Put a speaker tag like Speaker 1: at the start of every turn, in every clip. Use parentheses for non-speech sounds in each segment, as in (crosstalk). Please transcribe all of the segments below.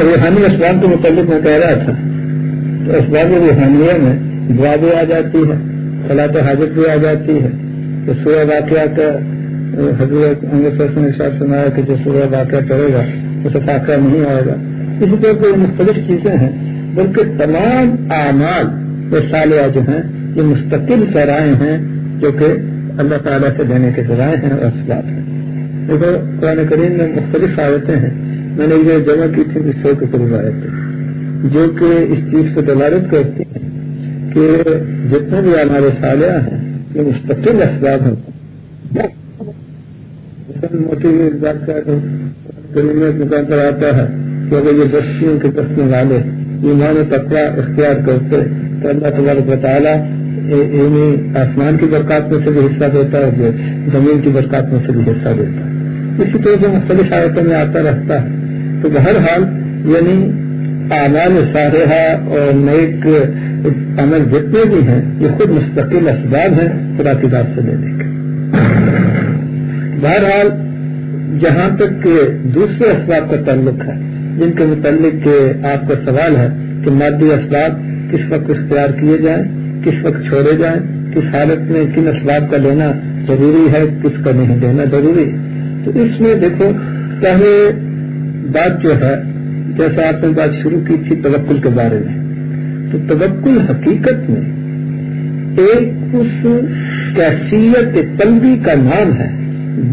Speaker 1: روحانی اسباب کے متعلق میں کہہ رہا تھا۔ تو اسباب روحانیہ میں دعا بھی آ جاتی ہے صلاح حاجت بھی آ جاتی ہے۔ کہ سورہ واقعہ کا حضرت نے ساتھ سنایا کہ جو سورہ واقعہ کرے گا اسے فاقہ نہیں آئے گا۔ اسی طرح کوئی مختلف چیزیں ہیں، بلکہ تمام اعمال و سالیہ جو ہیں، یہ مستقل ذرائع ہیں، جو کہ اللہ تعالیٰ سے دینے کے ذرائع ہیں اور اسباب ہیں۔ دیکھو، قرآن کریم میں مختلف آیتیں ہیں۔ میں نے یہ جمع کی تھی سو کے قریب جو کہ اس چیز کو دلالت کرتی ہیں کہ جتنے بھی ہمارے سالیہ ہیں، یہ مستقل اسباب ہیں۔ موٹی بات کریم مقام پر آتا ہے کہ اگر یہ بستیوں کے بسنے والے ایمان تقوا اختیار کرتے، تو اللہ تبارک بطالہ یعنی آسمان کی برکات میں سے بھی حصہ دیتا ہے جو زمین کی برکات میں سے بھی حصہ دیتا۔ ہے اسی طرح سے مختلف آیتوں میں آتا رہتا ہے۔ تو بہرحال یعنی اعمال صالحہ اور نیک عمل جتنے بھی ہیں، یہ خود مستقل اسباب ہیں، خدا کی بات سے لینے کے بہرحال جہاں تک کہ دوسرے اسباب کا تعلق ہے، جن کے متعلق آپ کا سوال ہے کہ مادی اسباب کس وقت اختیار کیے جائیں، کس وقت چھوڑے جائیں، کس حالت میں کن اسباب کا لینا ضروری ہے، کس کا نہیں دینا ضروری۔ تو اس میں دیکھو، پہلے بات جو ہے، جیسا آپ نے بات شروع کی تھی توکل کے بارے میں، تو توکل حقیقت میں ایک اس کیفیت قلبی کا نام ہے،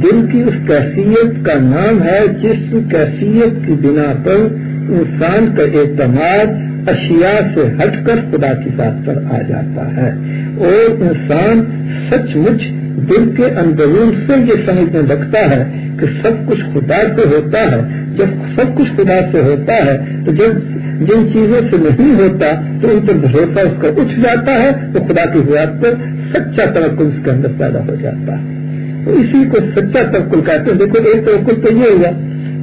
Speaker 1: دل کی اس کیفیت کا نام ہے جس کیفیت کی بنا پر انسان کا اعتماد اشیاء سے ہٹ کر خدا کی بات پر آ جاتا ہے۔ اور انسان سچ مچ دل کے اندرون سے یہ سمجھنے لگتا ہے کہ سب کچھ خدا سے ہوتا ہے۔ جب سب کچھ خدا سے ہوتا ہے، تو جب جن چیزوں سے نہیں ہوتا، تو ان پر بھروسہ اس کا اٹھ جاتا ہے، تو خدا کی ذات پر سچا توقع اس کے اندر پیدا ہو جاتا ہے۔ تو اسی کو سچا توکل کہتے ہیں۔ دیکھو، ایک توکل تو یہ ہوا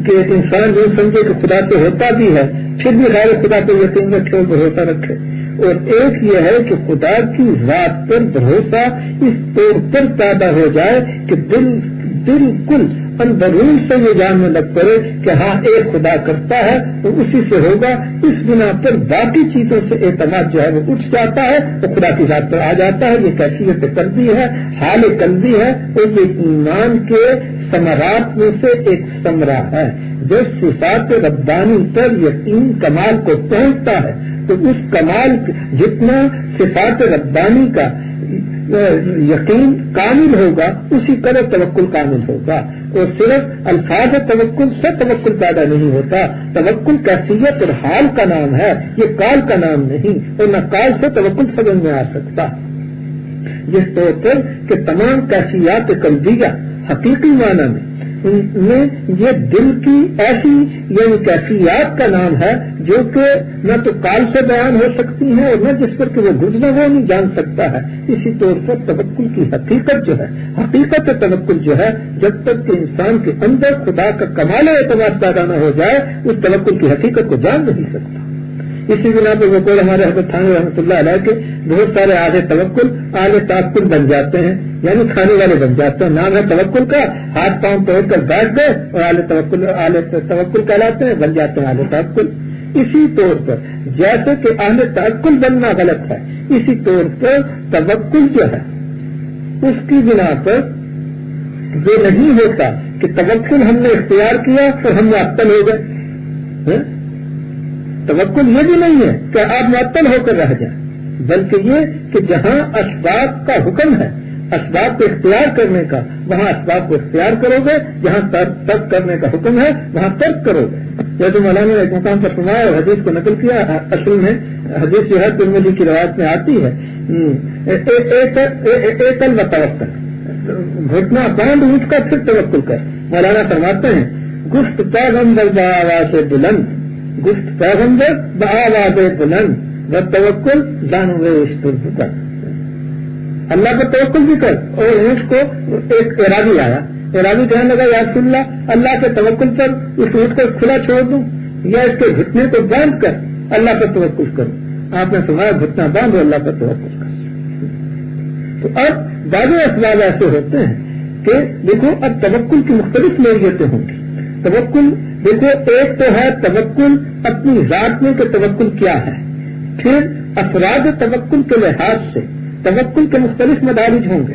Speaker 1: کہ ایک انسان جو سمجھے کہ خدا سے ہوتا بھی ہے پھر بھی غیر خدا پہ یقین رکھے اور بھروسہ رکھے۔ اور ایک یہ ہے کہ خدا کی ذات پر بھروسہ اس طور پر پیدا ہو جائے کہ دل بالکل اندرون سے یہ جاننے لگ پڑے کہ ہاں ایک خدا کرتا ہے تو اسی سے ہوگا۔ اس بنا پر باقی چیزوں سے اعتماد جو ہے وہ اٹھ جاتا ہے، تو خدا کی ذات پر آ جاتا ہے۔ یہ کیفیت قلبی ہے، حال قلبی ہے۔ اور یہ ایمان کے ثمرات میں سے ایک ثمرہ ہے۔ جو صفات ربانی پر یقین کمال کو پہنچتا ہے، تو اس کمال جتنا صفات ربانی کا یقین کامل ہوگا، اسی طرح توکل کامل ہوگا۔ اور صرف الفاظ توکل سے توکل پیدا نہیں ہوتا۔ توکل کیفیت اور حال کا نام ہے، یہ کال کا نام نہیں، اور نہ کال سے توکل سمجھ میں آ سکتا۔ جس طور پر کہ تمام کیفیات قلبیہ حقیقی معنی میں میں یہ دل کی ایسی یعنی کیفیات کا نام ہے جو کہ نہ تو کال سے بیان ہو سکتی ہیں اور نہ جس پر کہ وہ گزرا وہ نہیں جان سکتا ہے۔ اسی طور پر تبکل کی حقیقت جو ہے، حقیقت تبکل جو ہے، جب تک کہ انسان کے اندر خدا کا کمال اعتماد پیدا نہ ہو جائے، اس تبکل کی حقیقت کو جان نہیں سکتا۔ اسی بنا پہ وہ ہمارے حضرت تھانے رحمۃ اللہ علیہ کے، بہت سارے آدھے توکل آگے تعقل بن جاتے ہیں۔ یعنی کھانے والے بن جاتے ہیں۔ نام ہے توکل کا، ہاتھ پاؤں توڑ کر بیٹھ گئے اور آلے توکل آلے توکل کہلاتے ہیں، بن جاتے ہیں آلے تعقل اسی طور پر، جیسے کہ آلے تعقل بننا غلط ہے، اسی طور پر توکل جو ہے، اس کی بنا پر یہ نہیں ہوتا کہ توکل ہم نے اختیار کیا تو ہم معطل ہو گئے۔ ہاں؟ توکل یہ بھی نہیں ہے کہ آپ معطل ہو کر رہ جائیں، بلکہ یہ کہ جہاں اسباب کا حکم ہے، اسباب کو اختیار کرنے کا، وہاں اسباب کو اختیار کرو گے، جہاں ترک کرنے کا حکم ہے، وہاں ترک کرو گے۔ جیسے مولانا نے ایک مقام پر سنایا اور حدیث کو نقل کیا، اصل میں حدیث جو ہے ترملی کی روایت میں آتی ہے۔ ایک توقع گھٹنا باندھ اٹھ کر پھر توقل کر۔ مولانا فرماتے ہیں، گفت پیغمبر آواز بلند۔ گفت پیغمبر بآواز بلند و توکل جانوے اس پر کر اللہ کا توکل بھی کر. اور اونٹ کو ایک ارادی آیا. ارادی کہنے لگا، یا اللہ اللہ کے توکل پر اس اونٹ کو کھلا چھوڑ دوں یا اس کے گھٹنے کو باندھ کر اللہ کا توکل کروں. آپ نے سنایا گھٹنا باندھ اللہ کا توکل کر. تو اب بعض اسباب ایسے ہوتے ہیں کہ دیکھو، اب توکل کی مختلف نوعیتیں ہوں گی. توکل دیکھو، ایک تو ہے توکل، اپنی ذات میں کہ توکل کیا ہے۔ پھر افراد توکل کے لحاظ سے، توکل کے مختلف مدارج ہوں گے۔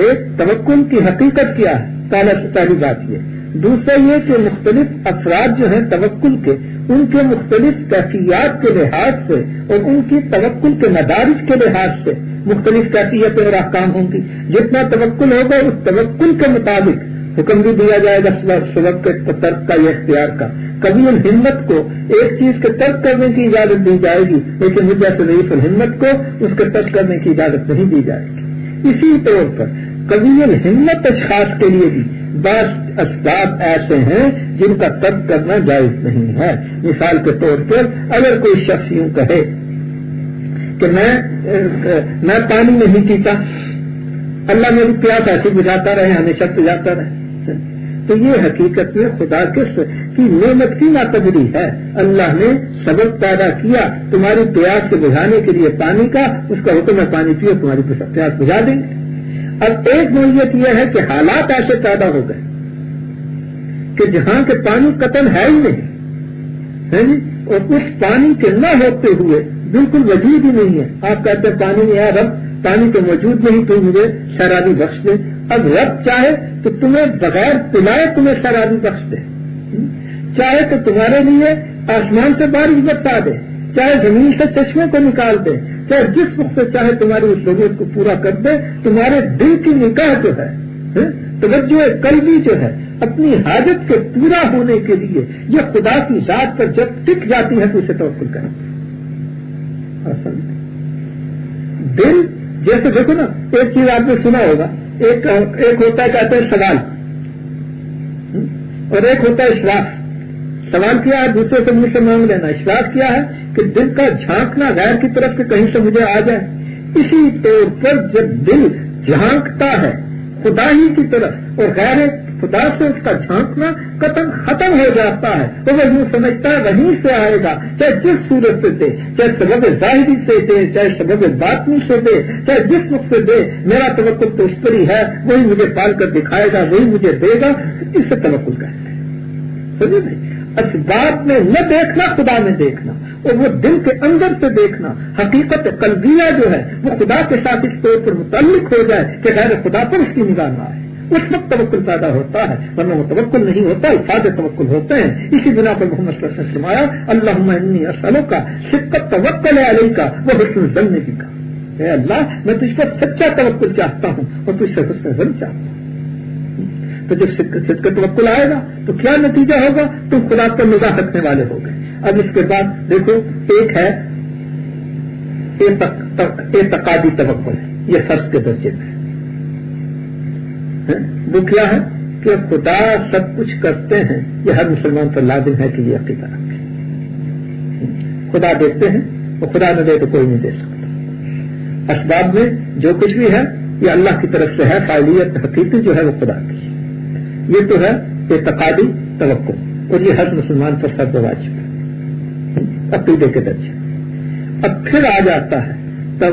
Speaker 1: ایک، توکل کی حقیقت کیا ہے؟ پہلا پہلی بات یہ۔ دوسرا یہ کہ مختلف افراد جو ہیں توکل کے، ان کے مختلف کیفیات کے لحاظ سے اور ان کی توکل کے مدارس کے لحاظ سے مختلف کیفیتیں اور احکام ہوں گی۔ جتنا توکل ہوگا، اس توکل کے مطابق حکم بھی دیا جائے گا سبق کے ترک کا یا اختیار کا۔ کبھی ان ہمت کو ایک چیز کے ترک کرنے کی اجازت دی جائے گی، لیکن مجھے سے ضعیف الہمت کو اس کے ترک کرنے کی اجازت نہیں دی جائے گی۔ اسی طور پر کبھی ہمت اشخاص کے لیے بھی بعض اسباب ایسے ہیں جن کا ترک کرنا جائز نہیں ہے۔ مثال کے طور پر اگر کوئی شخص یوں کہے کہ میں میں پانی نہیں پیتا، اللہ میری پیاس ایسی بجاتا رہے، ہمیشہ پجاتا رہے۔ تو یہ حقیقت میں خدا کے کی نعمت کی ناتبری ہے۔ اللہ نے سبق پیدا کیا تمہاری پیاس کے بجھانے کے لیے پانی کا، اس کا حکم ہے پانی پیو، تمہاری پیاس بجھا دیں گے۔ اب ایک نوعیت یہ ہے کہ حالات ایسے پیدا ہو گئے کہ جہاں کے پانی قتل ہے ہی نہیں، ہے جی؟ اور اس پانی کے نہ ہوتے ہوئے بالکل وجود ہی نہیں ہے۔ آپ کہتے ہیں پانی میں رب پانی تو موجود نہیں، تو مجھے شرابی بخش دے۔ اب رب چاہے تو تمہیں بغیر پلائے تمہیں شرابی بخش دے۔ چاہے تو تمہارے لیے آسمان سے بارش برسا دے، چاہے زمین سے چشمے کو نکال دے، چاہے جس وقت سے چاہے تمہاری اس ضرورت کو پورا کر دے، تمہارے دل کی نکاح جو ہے ہاں، توجہ قلبی جو ہے، اپنی حاجت کے پورا ہونے کے لیے یہ خدا کی ذات پر جب ٹک جاتی ہے تو اسے توقع کریں۔ دل جیسے دیکھو نا، ایک چیز آپ نے سنا ہوگا، ایک ایک ہوتا ہے کہتے ہیں، سوال۔ اور ایک ہوتا ہے اشراف۔ سوال کیا ہے، دوسرے سے مجھ سے مانگ لینا۔ اشراف کیا ہے کہ دل کا جھانکنا غیر کی طرف سے کہیں سے مجھے آ جائے۔ اسی طور پر جب دل جھانکتا ہے خدا ہی کی طرف اور غیر خدا سے اس کا جھانکنا قتل ختم ہو جاتا ہے۔ تو وہ یوں سمجھتا ہے وہیں سے آئے گا۔ چاہے جس صورت سے دے، چاہے سبب ظاہری سے دے، چاہے سبب باطنی سے دے، چاہے جس وقت سے دے، میرا توقع تو اس پر ہی ہے۔ وہی مجھے پال کر دکھائے گا، وہی مجھے دے گا۔ اس سے توقع کہتے ہیں۔ سمجھے نہیں اسباب میں نہ دیکھنا، خدا میں دیکھنا۔ اور وہ دل کے اندر سے دیکھنا۔ حقیقت قلبیہ جو ہے، وہ خدا کے ساتھ اس طور پر متعلق ہو جائے کہ غیر خدا پر اس کی نگاہ نہ آئے۔ اس وقت توکل پیدا ہوتا ہے، ورنہ وہ توکل نہیں ہوتا الفاظ توکل ہوتے ہیں۔ اسی بنا پر محمد صلی اللہ علیہ وسلم آیا اللہ اسلوں کا شکت توکل علیہ کا وہ حسن زن نے بھی کہا اے اللہ، میں تجھ پر سچا توکل چاہتا ہوں اور تجھ سے حسن زن چاہتا ہوں۔ تو جب صدق توکل آئے گا، تو کیا نتیجہ ہوگا؟ تم خدا پر نگاہ رکھنے والے ہو گئے۔ اب اس کے بعد دیکھو، ایک ہے اعتقادی توکل، یہ فرض کے درجے میں۔ وہ کیا ہے کہ خدا سب کچھ کرتے ہیں، یہ ہر مسلمان پر لازم ہے کہ یہ عقیدہ رکھے۔ خدا دیکھتے ہیں وہ خدا نہ دے تو کوئی نہیں دے سکتا۔ اسباب میں جو کچھ بھی ہے، یہ اللہ کی طرف سے ہے فائلیت حقیقی جو ہے وہ خدا کی۔ یہ تو ہے اعتقادی توقع، اور یہ ہر مسلمان پر سب واجب ہے۔ عقیدے کے درجے۔ اب پھر آ جاتا ہے، تب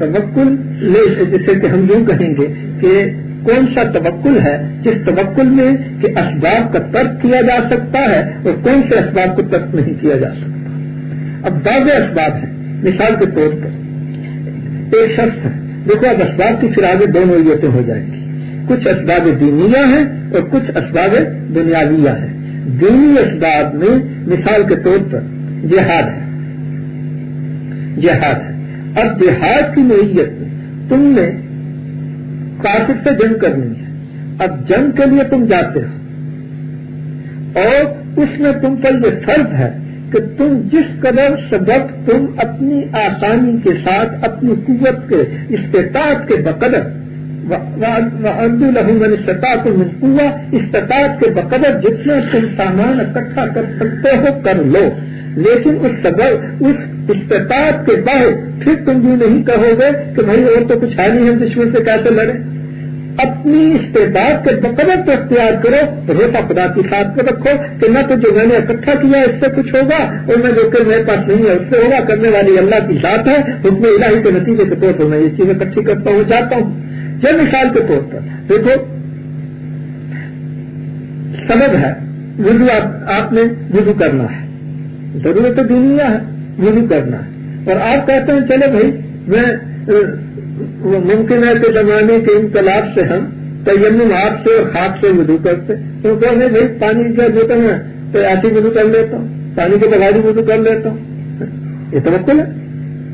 Speaker 1: توکل لے کہ ہم یوں کہیں گے کہ کون سا توکل ہے جس توکل میں کہ اسباب کا ترک کیا جا سکتا ہے اور کون سے اسباب کو ترک نہیں کیا جا سکتا؟ اب بعض اسباب ہیں۔ مثال کے طور پر، ایک شخص ہے۔ دیکھو، اب اسباب کی پھر آگے دو نوعیتیں ہو جائیں گی۔ کچھ اسباب دینیا ہیں اور کچھ اسباب دنیاویہ ہیں۔ دینی اسباب میں مثال کے طور پر جہاد ہے۔ جہاد ہے۔ اب جہاد کی نوعیت میں تم نے کافر سے جنگ کرنی ہے۔ اب جنگ کے لیے تم جاتے ہو۔ اور اس میں تم پر یہ فرض ہے کہ تم جس قدر سبق تم اپنی آسانی کے ساتھ، اپنی قوت کے استطاعت کے بقدر استطاعت منقوع استطاعت کے بقدر جتنے تم سامان اکٹھا کر سکتے ہو، کر لو۔ لیکن اس سبب اس استطاعت کے بعد پھر تم بھی نہیں کہو گے کہ بھائی اور تو کچھ ہے نہیں، ہم دشمن سے کیسے لڑے اپنی استعداد کے بقدر تو اختیار کرو، روزہ خدا کی ساتھ کو رکھو کہ نہ تو جو میں نے اکٹھا کیا اس سے کچھ ہوگا اور میں جو کہ میرے پاس نہیں ہے اس سے ہوگا۔ کرنے والی اللہ کی ذات ہے، حکم الہی کے نتیجے کے طور پر میں یہ چیزیں اکٹھی کرتا ہوں جاتا ہوں۔ مثال کے طور پر دیکھو، سبب ہے، وضو آپ نے وضو کرنا ہے۔ ضرورت تو دینیا ہے وضو کرنا ہے۔ اور آپ کہتے ہیں چلے بھائی، میں ممکن ہے کہ زمانے کے انقلاب سے ہم تیم آپ سے اور خاک سے وضو کرتے۔ تو کہتے بھائی، پانی کا بوتل ہے تو ایسی وضو کر لیتا ہوں، پانی کے بغیر وضو کر لیتا ہوں۔ یہ تو ہے۔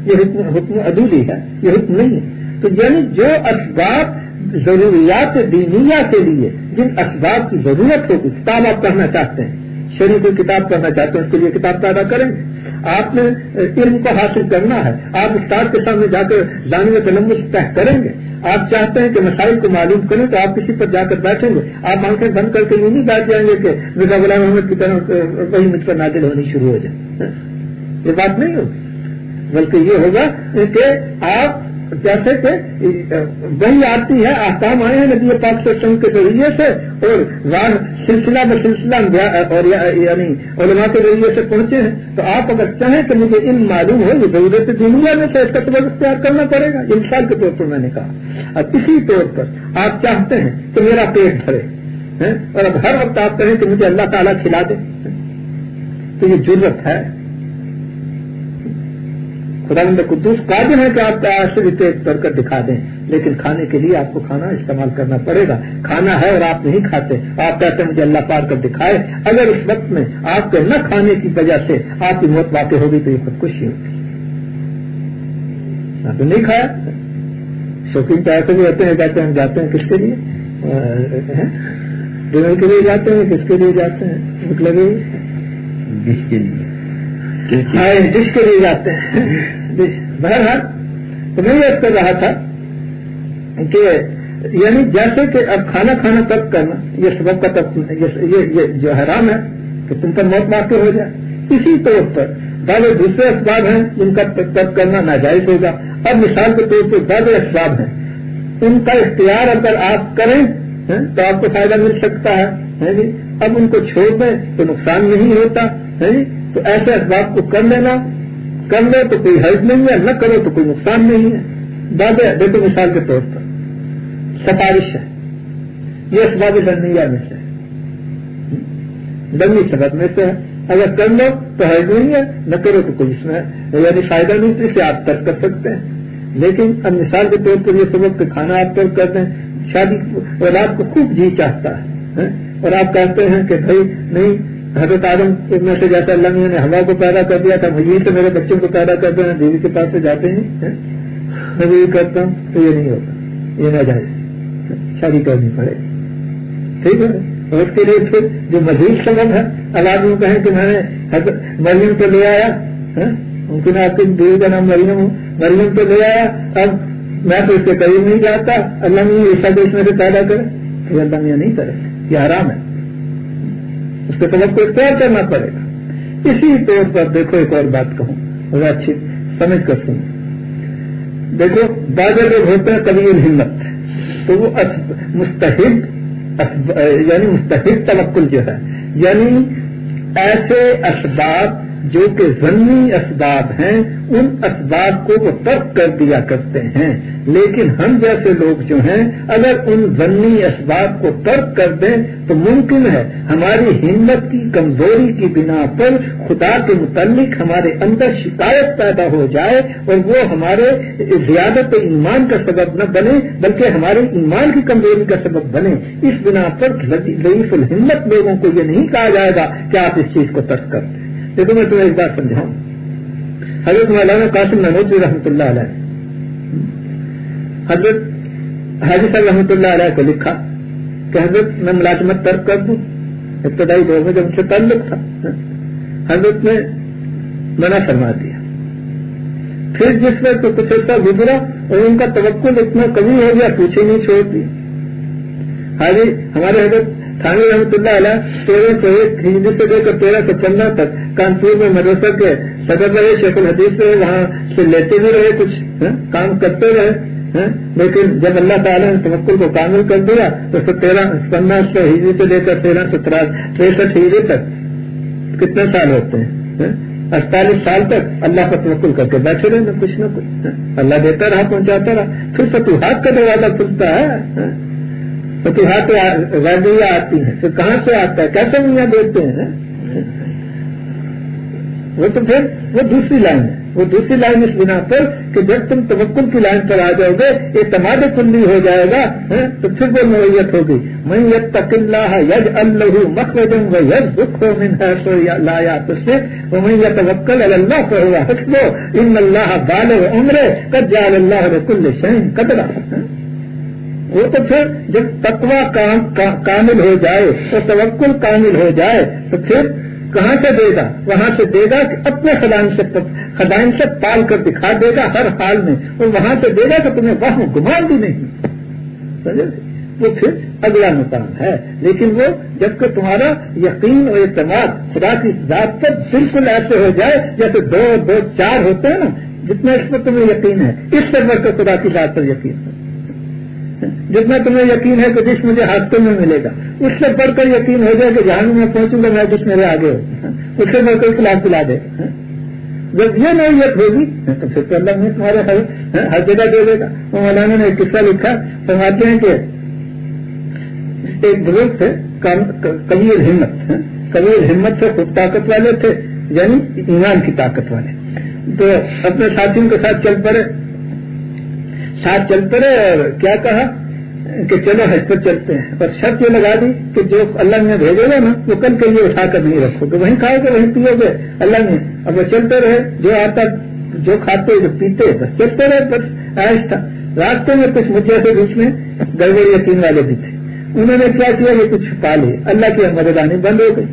Speaker 1: یہ حکم حکم ادھوری ہے۔ یہ حکم نہیں ہے۔ تو یعنی جو اسباب ضروریات دینیا کے لیے، جن اسباب کی ضرورت ہوگی کتاب آپ پڑھنا چاہتے ہیں شریف کتاب پڑھنا چاہتے ہیں، اس کے لیے کتاب پیدا کریں۔ گے آپ نے علم کو حاصل کرنا ہے۔ آپ استاد کے سامنے جا کر جاننے تلمس طے کریں گے۔ آپ چاہتے ہیں کہ مسائل کو معلوم کریں تو آپ کسی پر جا کر بیٹھیں گے۔ آپ آنکھیں بند کر کے یہ نہیں بیٹھ جائیں گے کہ مرزا غلام محمد کی طرح وہی مجھ پر نازل ہونی شروع ہو جائے۔ یہ بات نہیں ہوگی۔ بلکہ یہ ہوگا کہ آپ جیسے کہ وہی آتی ہے، آسام آئے ہیں ندی پاک سسٹم کے ذریعے سے اور راہ سلسلہ میں سلسلہ اور یعنی علماء کے ذریعے سے پہنچے ہیں۔ تو آپ اگر چاہیں کہ مجھے علم معلوم ہو، یہ ضرورت دنیا میں سے اس کا سبق اختیار کرنا پڑے گا۔ مثال کے طور پر میں نے کہا۔ اور اسی طور پر آپ چاہتے ہیں کہ میرا پیٹ بھرے اور اب ہر وقت آپ کہیں کہ مجھے اللہ تعالیٰ کھلا دے۔ تو یہ ضرورت ہے۔ خدا قدوس قابل ہے کہ آپ کا آشر پیٹ کر کر دکھا دیں۔ لیکن کھانے کے لیے آپ کو کھانا استعمال کرنا پڑے گا۔ کھانا ہے اور آپ نہیں کھاتے۔ آپ کہتے ہیں مجھے اللہ پار کر دکھائے۔ اگر اس وقت میں آپ کے نہ کھانے کی وجہ سے آپ کی موت واقع ہوگی تو یہ خودکشی ہوگی۔ آپ نے نہیں کھایا؟ شوقین تو ایسے بھی ہوتے ہیں جاتے ہیں جاتے ہیں کس کے لیے؟ ڈنر کے لیے جاتے ہیں، کس کے لیے جاتے ہیں؟ بھوک لگے
Speaker 2: جس کے لیے؟
Speaker 1: جس کے لیے جاتے ہیں۔ بہرحال، تو میں یہ کر رہا تھا کہ یعنی جیسے کہ اب کھانا کھانا تب کرنا، یہ سبب کا تب یہ جو حرام ہے کہ تم پر موت واقع ہو جائے۔ اسی طور پر بعض دوسرے اسباب ہیں جن کا تب کرنا ناجائز ہوگا۔ اب مثال کے طور پر بعض اسباب ہیں۔ ان کا اختیار اگر آپ کریں تو آپ کو فائدہ مل سکتا ہے جی؟ اب ان کو چھوڑ دیں تو نقصان نہیں ہوتا ہے جی؟ تو ایسے اسباب کو کر لینا، کر لو تو کوئی حرض نہیں ہے، نہ کرو تو کوئی نقصان نہیں ہے۔ دادے دیکھو مثال کے طور پر۔ سفارش ہے۔ یہ اسباب ڈنیا میں سے ڈنگی سبق میں سے ہے۔ اگر کر لو تو حرض نہیں ہے، نہ کرو تو کوئی اس میں یعنی فائدہ نہیں، تو اسے آپ ترک کر سکتے ہیں۔ لیکن اب مثال کے طور پر یہ سبق کہ کھانا آپ ترک کرتے ہیں، شادی اولاد کو خوب جی چاہتا ہے ہاں؟ اور آپ کہتے ہیں کہ بھائی، نہیں حضرت آدم میں سے جیسا اللہ نے ہوا کو پیدا کر دیا تھا وہی سے میرے بچوں کو پیدا کر دیا دیوی کے پاس سے جاتے ہیں میں بھی کرتا ہوں، تو یہ نہیں ہوتا، یہ نہ جائے، شادی کرنی پڑے۔ ٹھیک ہے؟ اور اس کے لیے پھر جو مزید سبب ہے، اللہ میں کہیں کہ میں نے مریم کو لے آیا ممکن آپ کی دیوی کا نام مریم ہوں مریم کو لے آیا، اب میں تو اس کے قریب نہیں جاتا، اللہ نے ایسا کو اس میں سے پیدا کرے۔ تو اللہ میاں نہیں کرے، یہ آرام ہے۔ اس کے طلب کو اختیار کرنا پڑے گا۔ اسی طور پر دیکھو، ایک اور بات کہوں۔ بڑا اچھی سمجھ کر سن دیکھو بادل لوگ ہوتے ہیں کبھی ہمت تو وہ مستحد یعنی مستحد توکل جو ہے یعنی ایسے اسباب جو کہ ضمنی اسباب ہیں، ان اسباب کو وہ ترک کر دیا کرتے ہیں۔ لیکن ہم جیسے لوگ جو ہیں، اگر ان ضمنی اسباب کو ترک کر دیں تو ممکن ہے ہماری ہمت کی، کمزوری کی بنا پر خدا کے متعلق ہمارے اندر شکایت پیدا ہو جائے اور وہ ہمارے زیادت ایمان کا سبب نہ بنے، بلکہ ہمارے ایمان کی کمزوری کا سبب بنے۔ اس بنا پر ضعیف الحمت لوگوں کو یہ نہیں کہا جائے گا کہ آپ اس چیز کو ترک کر دیں۔ دیکھو، میں تمہیں ایک بات سمجھاؤں۔ حضرت مولانا قاسم ننوجی رحمۃ اللہ علیہ۔ حضرت حاجی صاحب رحمۃ اللہ علیہ کو لکھا کہ حضرت میں ملازمت ترک کر دوں، ابتدائی دور میں جب ان سے تعلق تھا۔ حضرت نے منع فرما دیا۔ پھر جس میں تو کچھ ایسا گزرا اور ان کا توقع اتنا کمی ہو گیا پوچھے نہیں چھوڑ دی۔ حاجی، ہمارے حضرت تھانے رحمۃ اللہ علیہ تیرہ سو ایک ہندی سے لے کر تیرہ سو پندرہ تک کانپور میں مدرسہ کے صدر رہے، شیخ الحدیث رہے، وہاں سے لیتے بھی رہے، کچھ کام کرتے رہے۔ ہاں؟ لیکن جب اللہ تعالیٰ نے تمکل کو کامل کر دیا، تو تیرہ، پندرہ سو ہجری سے لے کر تیرہ سو تریسٹھ ہجری تک کتنے سال ہوتے ہیں؟ ہاں؟ اڑتالیس سال تک اللہ کا تمکل کر کے بیٹھے رہے کچھ نہ کچھ ہاں؟ اللہ دیتا رہا، پہنچاتا رہا۔ پھر فتوحات کا دروازہ کھلتا ہے فتوحات غیبیہ آتی ہیں، پھر کہاں سے آتا ہے؟ کیسے میاں دیتے ہیں وہ تو پھر وہ دوسری لائن ہے۔ وہ دوسری لائن اس بنا پر کہ جب تم توکل کی لائن پر آ جاؤ گے یہ تماد کلی ہو جائے گا ہاں، تو پھر وہ نوعیت ہوگی۔ میں یج تک اللہ یج اللہ مخرجم و یج دکھ ہو من ہے لا یا سے وہ میں یہ توکل اللہ پر ہوا حق دو ان اللہ بال عمرے کد جال اللہ کل شہین قدرا وہ تو پھر جب تقوا کامل ہو جائے تو توکل کامل ہو جائے، تو پھر کہاں سے دے گا؟ وہاں سے دے گا کہ اپنے خدان سے خدائن سے پال کر دکھا دے گا ہر حال میں۔ اور وہاں سے دے گا کہ تمہیں وہاں گمان بھی نہیں۔ وہ پھر اگلا مقام ہے۔ لیکن وہ جبکہ تمہارا یقین اور اعتماد خدا کی ذات پر بالکل ایسے ہو جائے جیسے دو دو چار ہوتے ہیں نا جتنا اس پر تمہیں یقین ہے، اس سے بڑھ کر خدا کی ذات پر یقین ہے۔ جتنا تمہیں یقین ہے کہ جس مجھے ہاسپٹل میں ملے گا، اس سے بڑھ کر یقین ہو جائے کہ جہاں میں پہنچوں گا، میں جس میرے آگے ہو اس سے بڑھ کر کلاس پلا دے۔ جب یہ نوعیت ہوگی، تو پھر تو اللہ میں تمہارے ہر جگہ دے دے گا۔ وہ مولانا نے ایک قصہ لکھا، فرماتے ہیں کہ ایک بزرگ تھے کبیر ہمت۔ کبیر ہمت سے خوب طاقت والے تھے یعنی ایمان کی طاقت والے۔ تو اپنے ساتھیوں کے ساتھ چل پڑے۔ ساتھ چلتے رہے اور کیا کہا کہ چلو حج پر چلتے ہیں۔ اور شرط یہ لگا دی کہ جو اللہ نے بھیجے گا نا وہ کل کے لیے اٹھا کر نہیں رکھو۔ گے وہیں کھاؤ گے وہیں پیو گے اللہ نے اب وہ چلتے رہے، جو آتا، جو کھاتے، جو پیتے، بس چلتے رہے۔ بس آہستہ۔ راستے میں کچھ مجھے سے بیچ میں گڑبڑ یقین والے بھی تھے۔ انہوں نے کیا کیا؟ یہ کچھ پا لیے۔ اللہ کی مدد آنی بند ہو گئی۔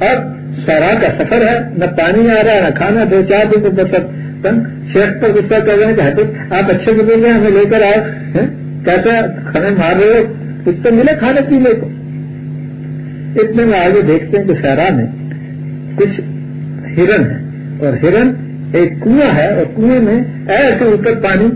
Speaker 1: اب سہرا کا سفر ہے، نہ پانی آ رہا ہے نہ کھانا، دو چار دن تو سب شیخ پر غصہ کر رہے ہیں کہ آپ اچھے بزرگ ہیں ہمیں لے کر آئے کیسا کھانے مار رہے ہو؟ کچھ تو ملے کھانے پینے کو۔ اتنے میں آگے دیکھتے ہیں کہ سہرا میں کچھ ہرن ہے اور ہرن ایک کنواں ہے اور کنویں میں ایسے اوپر پانی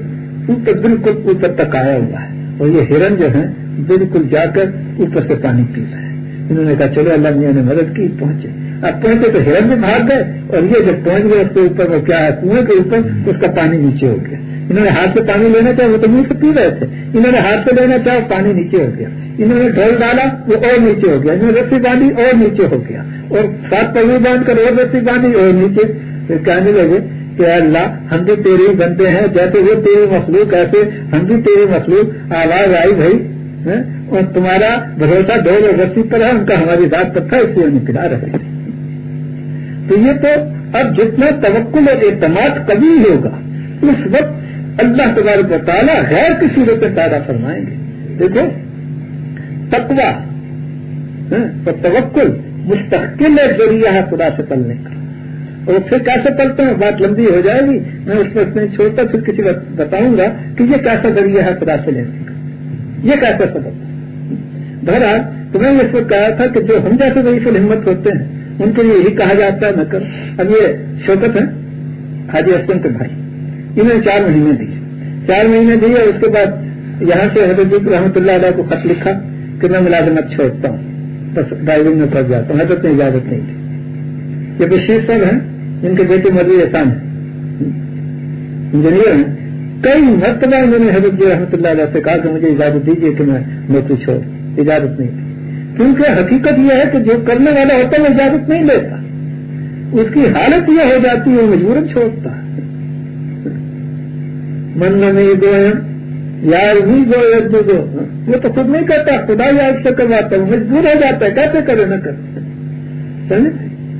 Speaker 1: اوپر بالکل اوپر تک آیا ہوا ہے اور یہ ہرن جو ہے بالکل جا کر اوپر سے پانی پی رہے ہیں۔ انہوں نے کہا، چلو اللہ میاں نے مدد کی، پہنچے۔ اب پہنچے تو ہرن میں بھاگ گئے اور یہ جب پہنچ گئے اس کے اوپر وہ کیا ہے، کنویں کے اوپر اس کا پانی نیچے ہو گیا۔ انہوں نے ہاتھ سے پانی لینا چاہا وہ تو منہ سے پی رہے تھے۔ انہوں نے ہاتھ سے لینا چاہا پانی نیچے ہو گیا۔ انہوں نے ڈھول ڈالا، وہ اور نیچے ہو گیا۔ انہوں نے رسی باندھی، اور نیچے ہو گیا۔ اور سات پلو باندھ کر اور رسی باندھی، اور نیچے۔ پھر کہنے لگے کہ اللہ، ہم بھی تیرے بنتے ہیں، جیسے وہ تیری مخلوق، ایسے ہم بھی تیری مخلوق۔ آواز آئی بھائی ہاں؟ اور تمہارا بھروسہ، ڈھول اور رسی پر ہے، ان کا ہماری ذات پر تھا، اس لیے ہمیں پلا رہے تھے تو یہ تو اب جتنا توکل اور اعتماد کبھی ہوگا اس وقت اللہ تبارک و تعالیٰ غیر کسی روپے پیدا فرمائیں گے۔ دیکھو تقوا ہاں، اور توکل مستقل ایک ذریعہ ہے خدا سے پلنے کا۔ اور پھر کیسے پلتے ہیں؟ بات لمبی ہو جائے گی۔ میں اس وقت نہیں چھوڑتا پھر کسی وقت بتاؤں گا کہ یہ کیسا ذریعہ ہے خدا سے لینے کا۔ یہ کیسا سبب بہرحال تمہیں اس وقت کہا تھا کہ جو ہم جیسے ضعیف الحمت ہوتے ہیں ان کے لیے یہی کہا جاتا ہے نقل اب یہ شوکت ہے حاجی اسلم کے بھائی۔ انہوں نے چار مہینے دیے۔ چار مہینے دیے اس کے بعد یہاں سے حضرت رحمۃ اللہ علیہ کو خط لکھا کہ میں ملازمت چھوڑتا ہوں۔ بس ڈرائیونگ میں پھنس جاتا ہوں، حضرت نے اجازت نہیں دی۔ یہ بشیر صاحب ہیں جن کے بیٹے مدوی احسان ہیں۔ انجینئر ہیں۔ کئی مرتبہ انہوں نے حضرت جی رحمۃ اللہ علیہ سے کہا کہ مجھے اجازت دیجیے کہ میں نوکری چھوڑ اجازت نہیں۔ دی کیونکہ حقیقت یہ ہے کہ جو کرنے والا ہوتا ہے وہ اجازت نہیں لیتا۔ اس کی حالت یہ ہو جاتی ہے، وہ مجبور چھوڑتا ہے۔ من نہیں گو یار بھی گو دو دو۔ وہ تو خود نہیں کرتا، خدا یاد سے کرواتا وہ مجبور ہو جاتا ہے، کیسے کرے نہ کرے۔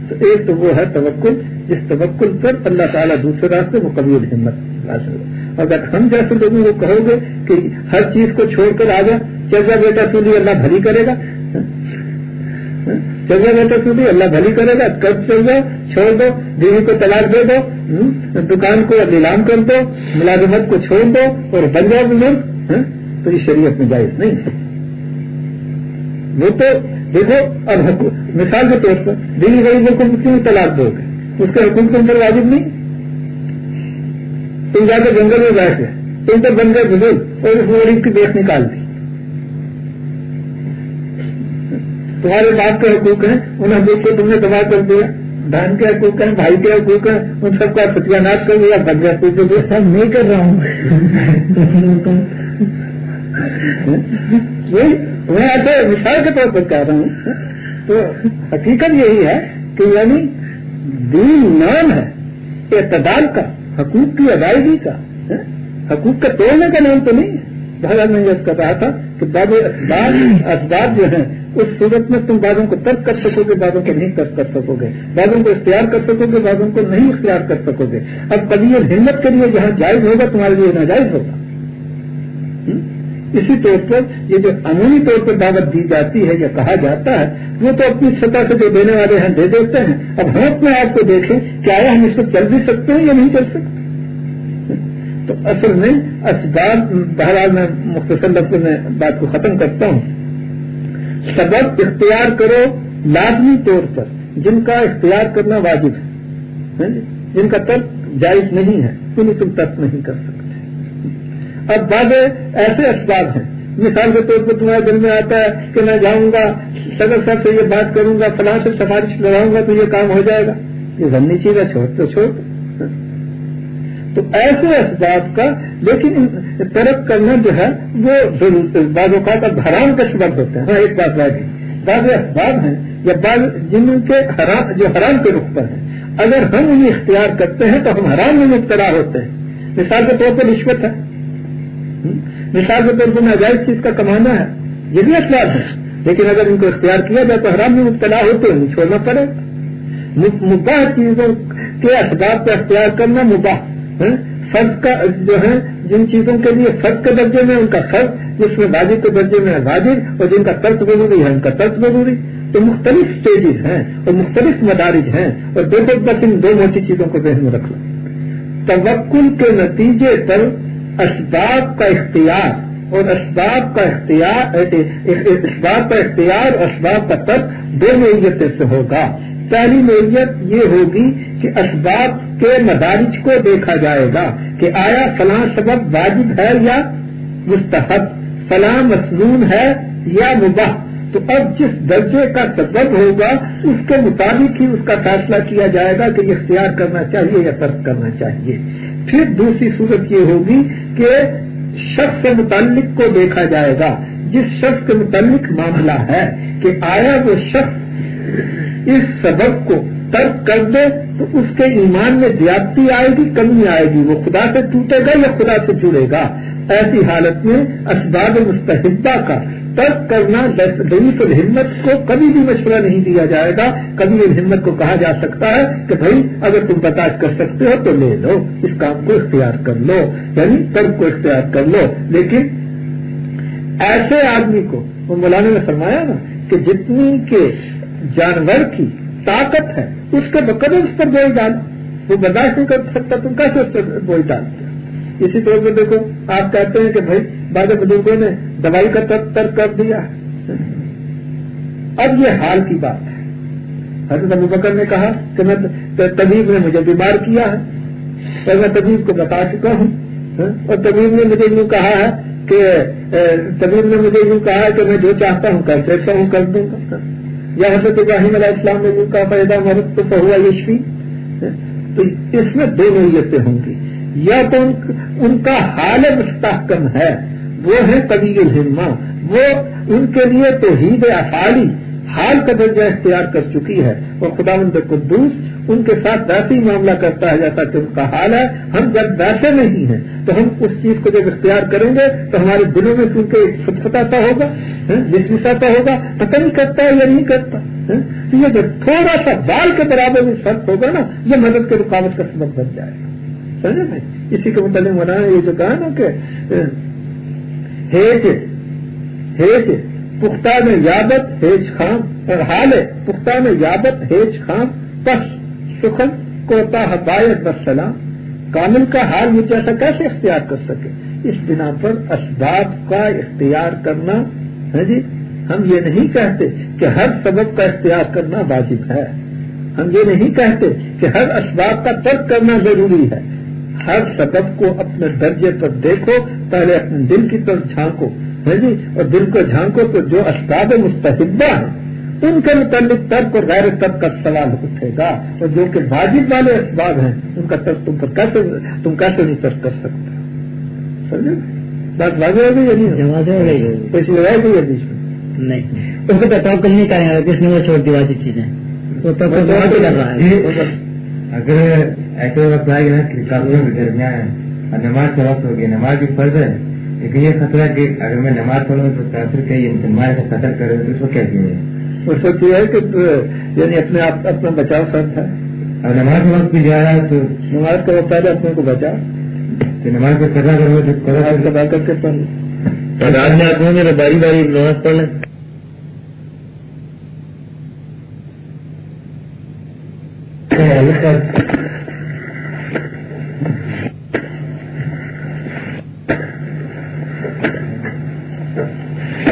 Speaker 1: تو ایک تو وہ ہے توکل، جس توکل پر اللہ تعالیٰ دوسرے راستے وہ کبھی ہمت حاصل اگر ہم جیسے لوگوں کو کہو گے کہ ہر چیز کو چھوڑ کر آ جا، چل جا بیٹا، سولی، اللہ بھری کرے گا۔ ہاں؟ چل جائے بیٹا سوٹی اللہ بھلی کرے گا، کب چل جاؤ چھوڑ دو، بیوی کو طلاق دے دو ہاں؟ دکان کو نیلام کر دو، ملازمت کو چھوڑ دو اور بن جاؤ بزرگ ہاں؟ تو یہ شریعت میں جائز نہیں وہ تو دیکھو، اب مثال کے طور پر، بیوی غریبوں کو کیوں طلاق دو گے؟ اس کا حکم تم پر واجب نہیں۔ تم جا کے جنگل میں بیٹھ گئے، تم تو بن گئے بزرگ اور اس غریب کی دیکھ نکال دی۔ تمہارے باپ کے حقوق ہیں انہیں دیکھ کے تم نے تباہ کر دیا بہن کے حقوق ہیں، بھائی کے حقوق ہیں، ان سب کا ستیہ ناش کر دیا، بد گیا تو سب نہیں کر رہا ہوں۔ (laughs) میں ایسے مثال کے طور پر کہہ رہا ہوں۔ تو حقیقت یہی ہے کہ یعنی دین نام ہے، اعتدال کا، حقوق کی ادائیگی کا۔ حقوق کا توڑنے کا نام تو نہیں ہے۔ بہت میں یہ کہا تھا کہ بعض اسباب اسباب جو ہیں، اس صورت میں تم بازوں کو ترک کر سکو گے بازوں کو نہیں ترک کر سکو گے۔ بازوں کو اختیار کر سکو گے بازوں کو نہیں اختیار کر سکو گے۔ اب کبھی یہ ہمت کے لیے جہاں جائز ہوگا، تمہارے لیے ناجائز ہوگا۔ اسی طور پر یہ جو عمومی طور پر دعوت دی جاتی ہے یا کہا جاتا ہے، وہ تو اپنی سطح سے جو دینے والے ہیں دے دیتے ہیں۔ اب ہم اپنے آپ کو دیکھیں، کیا ہم اس کو چل بھی سکتے ہیں یا نہیں چل سکتے؟ تو اصل میں اسباب، بہرحال میں مختصر لفظ میں بات کو ختم کرتا ہوں۔ سبب اختیار کرو لازمی طور پر، جن کا اختیار کرنا واجب ہے۔ ہاں جی؟ جن کا ترک جائز نہیں ہے، انہیں تم ترک نہیں کر سکتے۔ اب بعض ایسے اسباب ہیں۔ مثال کے طور پر تمہارے دل میں آتا ہے کہ میں جاؤں گا، صدر صاحب سے یہ بات کروں گا، فلاں سے سفارش لگاؤں گا تو یہ کام ہو جائے گا۔ یہ ضمنی چیز ہے، چھوڑ تو، چھوڑ تو ایسے اسباب کا، لیکن ترک کرنا جو ہے، وہ بعض اوقات اب حرام کا سبب ہوتے ہیں ہاں ایک بات بات بعض اسباب ہیں یا بعض جن کے حرام جو حرام کے رخ پر ہیں۔ اگر ہم انہیں اختیار کرتے ہیں تو ہم حرام میں مبتلا ہوتے ہیں۔ مثال کے طور پر رشوت ہے۔ مثال کے طور پر ناجائز چیز کا کمانا ہے۔ یہ بھی اسباب ہے لیکن اگر ان کو اختیار کیا جائے تو حرام میں مبتلا ہوتے ہیں۔ چھوڑنا پڑے۔ مباح چیزوں کے اسباب کا اختیار کرنا مباح۔ ہاں؟ فرض کا جو ہے، جن چیزوں کے لیے فرض کے درجے میں ان کا فرض، جس میں واجب کے درجے میں واجب، اور جن کا ترک ضروری ہے، ان کا ترک ضروری۔ تو مختلف اسٹیجز ہیں، اور مختلف مدارج ہیں، اور دو دو بس ان دو موٹی چیزوں کو ذہن میں رکھ لو۔ توکل کے نتیجے پر اسباب کا اختیار، اور اسباب کا اختیار اسباب کا اختیار، اور اسباب کا ترک دو نوعیتیں سے ہوگا۔ پہلی نوعیت یہ ہوگی کہ اسباب کے مدارج کو دیکھا جائے گا کہ آیا فلاں سبب واجب ہے یا مستحب، فلاں مصنون ہے یا مباح۔ تو اب جس درجے کا سبب ہوگا، اس کے مطابق ہی اس کا فیصلہ کیا جائے گا کہ یہ اختیار کرنا چاہیے یا ترک کرنا چاہیے۔ پھر دوسری صورت یہ ہوگی کہ شخص کے متعلق کو دیکھا جائے گا۔ جس شخص کے متعلق معاملہ ہے کہ آیا وہ شخص اس سبب کو ترک کر دے تو اس کے ایمان میں زیادتی آئے گی، کمی آئے گی۔ وہ خدا سے ٹوٹے گا یا خدا سے جڑے گا؟ ایسی حالت میں اسباب مستحدہ کا ترک کرنا ضعیف الحمت کو کبھی بھی مشورہ نہیں دیا جائے گا۔ کبھی الحمت کو کہا جا سکتا ہے کہ بھائی، اگر تم برداشت کر سکتے ہو تو لے لو، اس کام کو اختیار کر لو یعنی ترک کو اختیار کر لو۔ لیکن ایسے آدمی کو، وہ مولانا نے فرمایا نا کہ جتنی کے جانور کی طاقت ہے، اس کے بقدر اس پر بوئی ڈال وہ برداشت نہیں کر سکتا، تم کیسے اس پر بوئی ڈالتے اسی طور پہ دیکھو، آپ کہتے ہیں کہ بھائی، بعض بزرگوں نے دوائی کا ترک کر دیا۔ اب یہ حال کی بات ہے۔ حضرت ابو بکر نے کہا کہ میں طبیب نے مجھے بیمار کیا ہے۔ اور میں طبیب کو بتا چکا ہوں۔ اور طبیب نے مجھے یوں کہا ہے کہ، طبیب نے مجھے یوں کہا ہے کہ میں جو چاہتا ہوں کر سکتا اچھا ہوں، کر دوں گا۔ یا حضرت ابراہیم علیہ السلام نے یوں کہا پیدا مرد تو پہوا یشوی تو اس میں دو نوعیتیں ہوں گی۔ یا تو ان کا حال مستحکم ہے، وہ ہے طویل ہما وہ ان کے لیے توحید افعالی حال کا درجہ اختیار کر چکی ہے اور خدا مند قدوس ان کے ساتھ ویسے ہی معاملہ کرتا ہے، جیسا کہ ان کا حال ہے۔ ہم جب ویسے نہیں ہیں تو ہم اس چیز کو جب اختیار کریں گے تو ہمارے دلوں میں کیونکہ فتفتا سا ہوگا ہاں، جسمسا سا ہوگا۔ پتہ نہیں کرتا ہے یا نہیں کرتا ہاں۔ تو یہ جو تھوڑا سا بال کے برابر میں فرق ہوگا نا، یہ مدد کے رکاوٹ کا سبب بن جائے گا۔ سمجھے بھائی؟ اسی کو متعلق بنانا یہ جو کہا نا کہ ہاں، ہیج ہیج پختہ میں یابت ہیج خان، اور حال ہے پختہ میں یابت ہیج خان، پس سخن کوتا حبایت بسلام کامل کا حال مجھ جیسا کیسے اختیار کر سکے؟ اس بنا پر اسباب کا اختیار کرنا، ہے جی؟ ہم یہ نہیں کہتے کہ ہر سبب کا اختیار کرنا واجب ہے۔ ہم یہ نہیں کہتے کہ ہر اسباب کا ترک کرنا ضروری ہے۔ ہر سبب کو اپنے درجے پر دیکھو، پہلے اپنے دل کی طرف جھانکو۔ ہے جی؟ اور دل کو جھانکو تو جو اسباب مستحدہ ہیں ان کے متعلق ترک اور غیر ترک کا سوال اٹھے گا۔ اور جو کہ واجب والے اسباب ہیں ان کا ترک تم پر کیسے تم کیسے نہیں ترک کر سکتے؟ سمجھے؟ بات واضح ہو گئی یا نہیں؟
Speaker 3: ہو گئی۔
Speaker 1: کچھ لگائی گئی ہے بیچ میں
Speaker 3: نہیں؟ اس کو تو توقل نہیں کریں گے کس نے وہ چھوڑ دی والی چیزیں۔ وہ تو
Speaker 1: وہ تو
Speaker 3: کر رہا ہے۔
Speaker 2: جی، اگر ایسے وقت آئے گا کہ کافروں کے درمیان اور نماز کا وقت ہو گیا نماز بھی فرض ہے۔ لیکن یہ خطرہ کہ اگر میں نماز پڑھوں تو کافر کہیں مسلمان کا قتل کرے تو اس کو کیا کیا جائے؟
Speaker 1: اس وقت یہ ہے کہ تو یعنی اپنے آپ اپنا بچاؤ فرض ہے۔
Speaker 2: اور نماز کا وقت بھی جا رہا ہے تو
Speaker 1: نماز کا وقت پہلے اپنے کو بچاؤ۔
Speaker 2: کہ نماز کو قضا کرو تو قضا
Speaker 1: لگا کر کے پڑھ لو۔
Speaker 3: رات میں آپ تو باری باری نماز پڑھ لیں۔
Speaker 2: اللہ کا